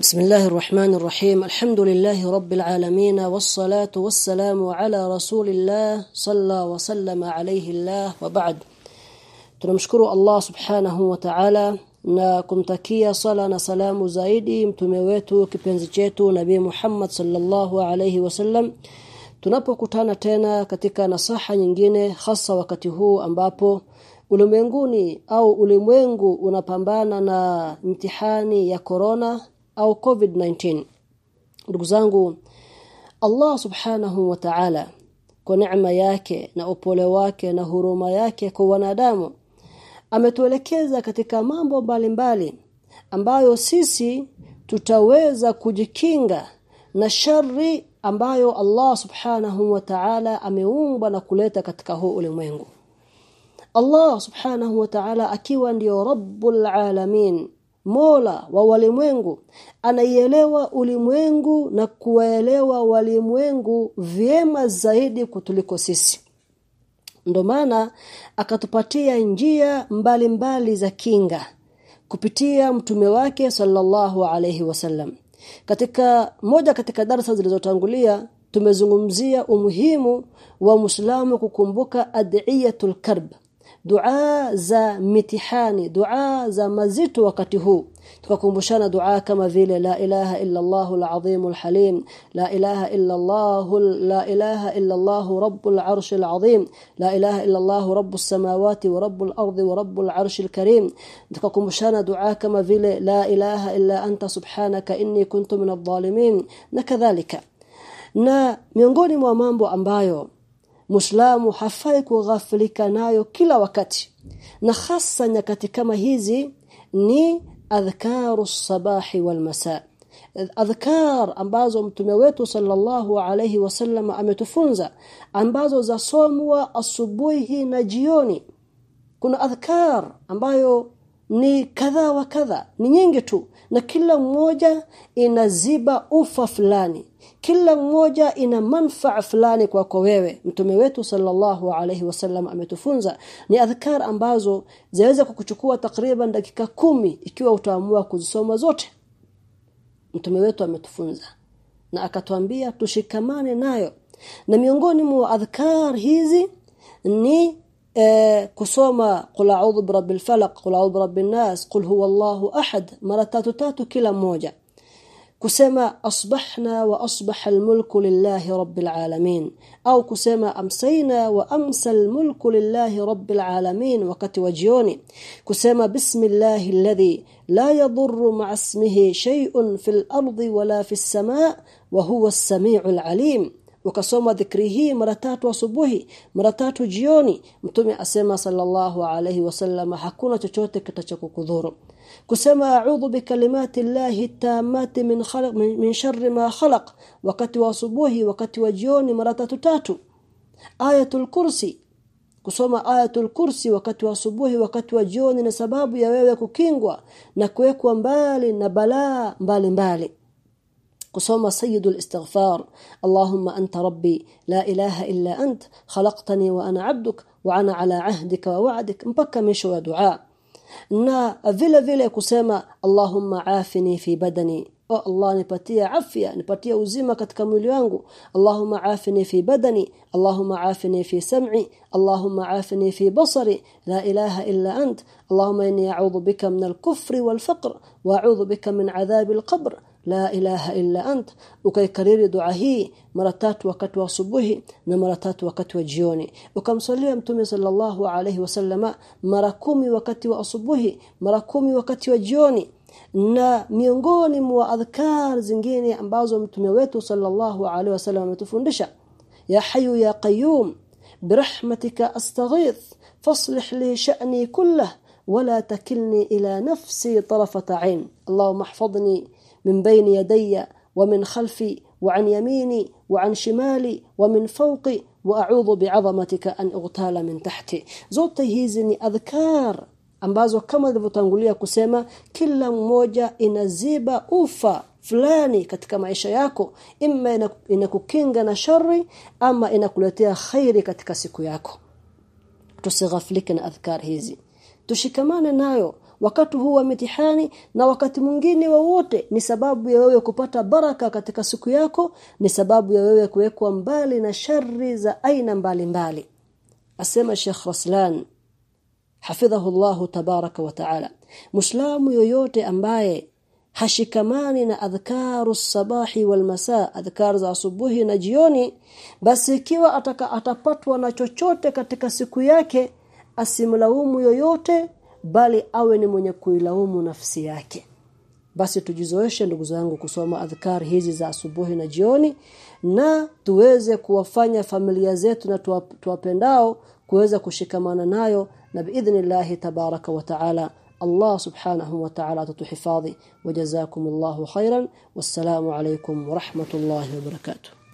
بسم الله الرحمن الرحيم الحمد لله رب العالمين والصلاة والسلام على رسول الله صلى وسلم عليه الله وبعد tunamshukuru Allah subhanahu wa ta'ala na kumtakia sala na salamu zaidi mtume wetu kipenzi chetu nabii Muhammad sallallahu alayhi wasallam tunapokutana tena katika nasaha nyingine hasa wakati huu ambapo ulimwenguni au ulimwengu unapambana na mtihani ya corona au covid-19 ndugu zangu Allah subhanahu wa ta'ala kwa neema yake na upole wake na huruma yake kwa wanadamu ametuelekeza katika mambo mbalimbali mbali, ambayo sisi tutaweza kujikinga na shari ambayo Allah subhanahu wa ta'ala ameumba na kuleta katika huu ulimwengu. Allah subhanahu wa ta'ala akiwa ndiyo rabbul alamin Mola wa walimwengu anaielewa ulimwengu na kuwaelewa walimwengu vyema zaidi kutuliko sisi. Ndo maana akatupatia njia mbalimbali mbali za kinga kupitia mtume wake sallallahu alayhi wasallam. Katika moja katika darasa zilizotangulia tumezungumzia umuhimu wa Muislamu kukumbuka adiyatul karb dua za mitihani dua za mazito wakati huu tukakumbushana dua kama vile la ilaha illa Allah al-azim al-halim la ilaha illa Allah la ilaha illa Allah rabbul arsh al-azim la ilaha illa Allah rabbus samawati wa rabbul ardi wa rabbul arsh al-karim tukakumbushana dua kama vile la ilaha illa anta subhanaka inni kuntu min adh-dhalimin na kadhalika na miongoni mwa mambo ambayo Muislamu hafai kughafilika nayo kila wakati. Na hasa nyakati kama hizi ni adhkaru sabahi wal masaa adhkar ambazo mtume wetu sallallahu alayhi wasallam ametufunza ambazo zasomwa asubuhi na jioni. Kuna adhkar ambayo ni kadha wa kadha. Ni nyingi tu. Na kila mmoja inaziba ufa fulani. Kila mmoja ina manfaa fulani kwako wewe. Mtume wetu sallallahu alaihi wasallam ametufunza. Ni adhkar ambazo zaweza kukuchukua takriban dakika kumi ikiwa utaamua kuzisoma zote. Mtume wetu ametufunza. Na akatuambia tushikamane nayo. Na miongoni mwa adhkar hizi ni آه، كسوما قل أعوذ برب الفلق قل أعوذ برب الناس قل هو الله أحد. مرتات تاتو كلا موجة. كسما أصبحنا وأصبح الملك لله رب العالمين. أو كسما أمسينا وأمسى الملك لله رب العالمين. وقت وجيوني. كسما بسم الله الذي لا يضر مع اسمه شيء في الأرض ولا في السماء وهو السميع العليم. Ukasoma dhikri hii mara tatu asubuhi mara tatu jioni mtume asema sallallahu alayhi wasallam hakuna chochote kitachokudhuru kusema a'udhu bikalimati llahi tammati min khalaq min sharri ma khalaq wakati wa asubuhi wakati wa jioni mara tatu tatu. Ayatul kursi. Kusoma ayatul kursi wakati wa asubuhi wakati wa jioni na sababu ya wewe kukingwa na kuwekwa mbali na balaa mbali قسوم سيد الاستغفار. اللهم أنت ربي لا إله إلا أنت خلقتني وأنا عبدك وأنا على عهدك ووعدك. مبكى مشوا دعاء. نا فيلا فيلا قسوم اللهم عافني في بدني. أو الله نبطي عافية نبطي عزيمة كتكامو مليانك اللهم عافني في بدني. اللهم عافني في سمعي. اللهم عافني في بصري. لا إله إلا أنت. اللهم إني أعوذ بك من الكفر والفقر وأعوذ بك من عذاب القبر. La ilaha illa ant ukaikariri dua hii mara tatu wakati wa asubuhi na mara tatu wakati wa jioni ukamsalia mtume sallallahu alayhi wasallama mara kumi wakati wa asubuhi mara kumi wakati wa jioni na miongoni mwa adhkar zingine ambazo mtume wetu sallallahu alaihi wasallam ametufundisha ya hayu ya qayyum birahmatika astaghith faslih li sha'ni kullah ولا تكلني إلى نفسي طرفة عين اللهم احفظني min baini yadayya wa min khalfi wa an yamini wa an shimali wa min fawqi wa a'udhu bi'azamatika an ughtala min tahti zote hizi ni adhkar ambazo kama nilivyotangulia kusema kila mmoja inaziba ufa fulani katika maisha yako. Imma inakukinga na shari ama inakuletea khairi katika siku yako. Tusighaflike na adhkar hizi. Tushikamane nayo wakati huu wa mitihani na wakati mwingine wowote ni sababu ya wewe kupata baraka katika siku yako ni sababu ya wewe kuwekwa mbali na shari za aina mbalimbali. Asema Sheikh Raslan hafidhahu Allahu tabaraka wa taala muislamu yoyote ambaye hashikamani na adhkaru sabahi wal masaa adhkar za asubuhi na jioni basi ikiwa ataka atapatwa na chochote katika siku yake asimlaumu yoyote bali awe ni mwenye kuilaumu nafsi yake. Basi tujizoeshe ndugu zangu kusoma adhkar hizi za asubuhi na jioni na tuweze kuwafanya familia zetu na tuwapendao kuweza kushikamana nayo na biidhnillah tabaraka wa taala. Allah subhanahu wa ta'ala tutuhifadhi wajazakumullahu khairan. Wassalamu alaykum wa rahmatullahi wa barakatuh